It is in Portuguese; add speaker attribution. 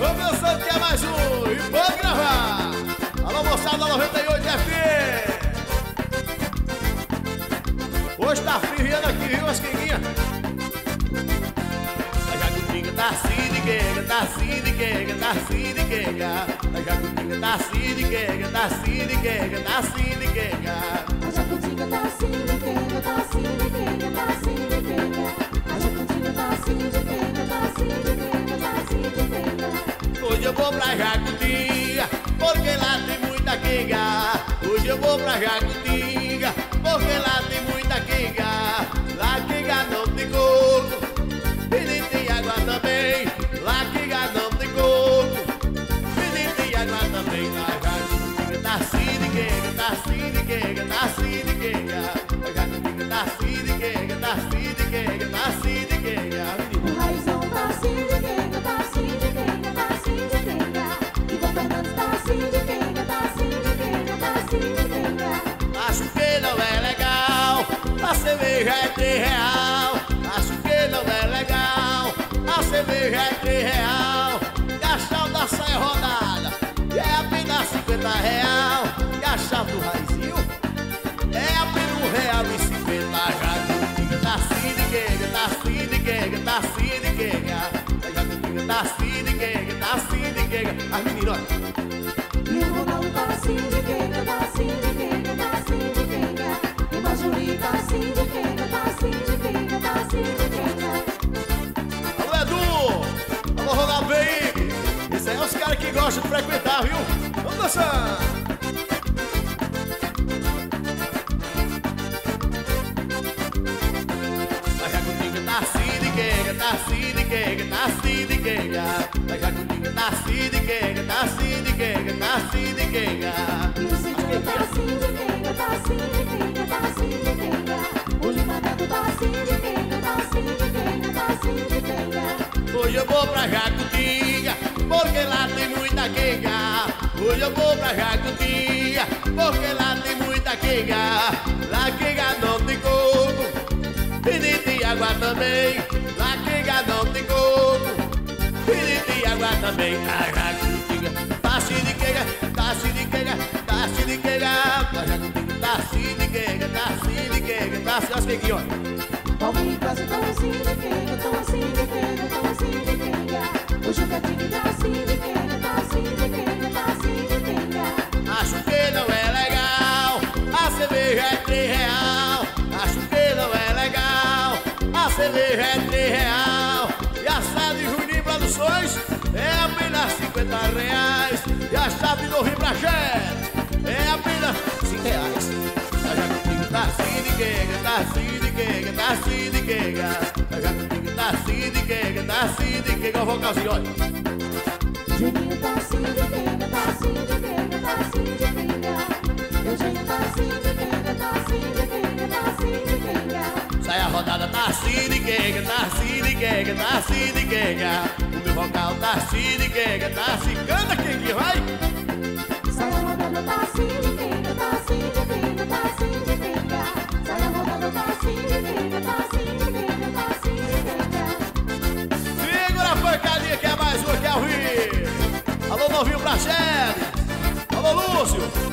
Speaker 1: Começando que é mais um e vamos gravar. Alô, moçada 98 FM. Hoje tá friando aqui, viu, as quenguinhas? A jacutinga tá assim de quenga, tá assim de quenga, tá assim de quenga. A jacutinga tá assim de quenga, tá assim de quenga, tá assim eu vou pra Jacutinga, porque lá tem muita quenga. Hoje eu vou pra Jacutinga, porque lá tem muita quenga. Lá quenga não tem coco, e nem tem água também. Lá quenga não tem coco, e nem tem água também. A Jacutinga tá assim de quenga, tá assim de quenga, tá assim de 50 real. E a chave do raizinho é apenas um real e 50 Jacutinga tá assim de quenga, tá assim de quenga, tá assim de quenga. A Jacutinga tá assim de quenga, tá assim de quenga. As meninas,
Speaker 2: tá assim de quenga, tá assim de. E Cidinho tá assim de tá assim de quenga, tá assim de quenga. O Limanado tá assim de quenga, tá assim de quenga, tá assim de quenga.
Speaker 1: Hoje eu vou pra Jacutinga, porque lá tem muita quenga. Hoje eu vou pra Jacutinga, porque lá tem muita quenga. Lá quenga não tem coco, e nem tem água também. As quenguinhas, olha.
Speaker 2: Palmeiras quase tão assim de tão assim de quenga, tão assim de quenga. O Jucatini tá assim de quenga, tá assim de quenga, tá assim de.
Speaker 1: Acho que não é legal, a cerveja é três real. Acho que não é legal, a cerveja é três real. E a chave de Juninho Produções 50 reais. E a chave do Rio Braché é apenas 5 reais. A jacutinga tá assim de quenga, tá assim de quenga, tá assim de quenga. A jacutinga tá assim de quenga, tá assim de quenga. O vocalzinho, olha.
Speaker 2: Juninho tá assim de quenga,
Speaker 1: Sai a rodada, tá assim de quenga, tá assim de quenga, tá assim de quenga. O meu vocal tá assim de quenga, tá assim. Canta, quenga, vai!
Speaker 2: Sai a rodada, tá assim de quenga, tá assim de quenga, tá assim de quenga. Sai a rodada, tá assim de quenga, tá assim de quenga, tá assim de quenga.
Speaker 1: Segura a pancadinha que é mais uma que é o Rio. Alô, novinho Praxedes. Alô, Lúcio.